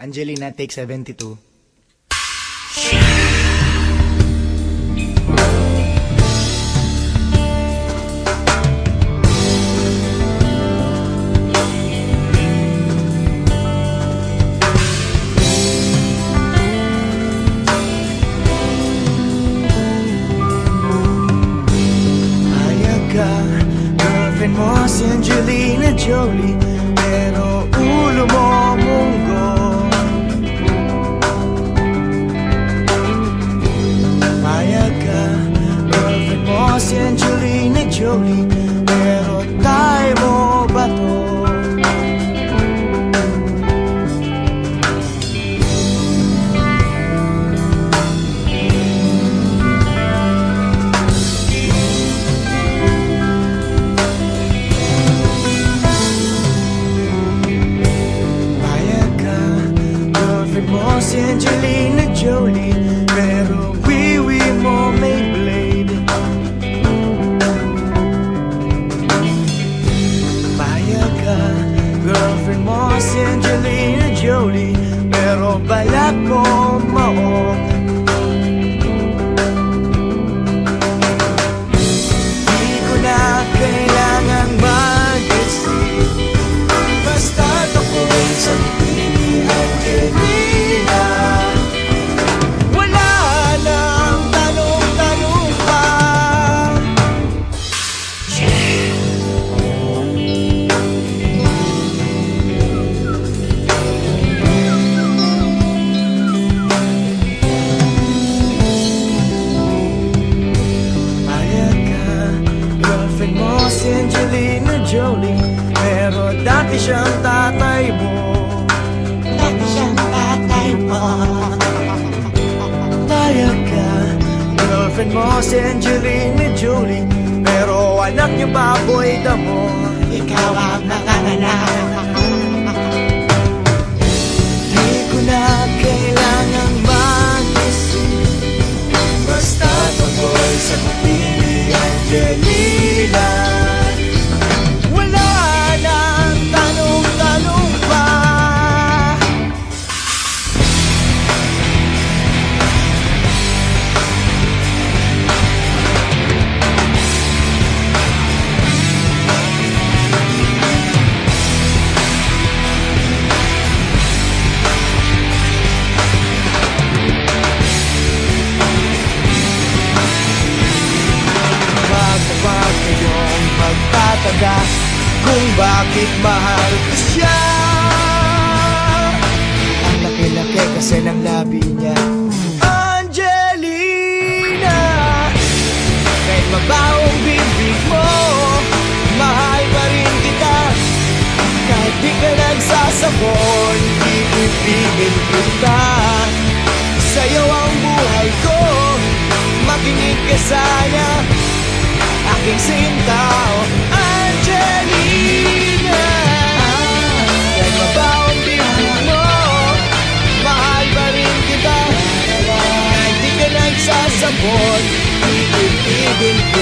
Angelina, take 72. Hayag ka, girlfriend mo si Angelina Jolie Pero ulo mo siyang tatay mo. Dati siyang tatay mo. Payag ka, girlfriend mo si Angelina Jolie Pero anak niyo baboy damo? Ikaw ang nanganganak bakit mahal ko siya? Ang laki-laki kasi ng labi niya. Angelina Kahit mabawang bibig mo Mahal pa rin kita. Kahit di ka nagsasabon Di pipigil kita. Sa'yo ang buhay ko Makinig ka sana. Aking sinta Angelina board, even, even,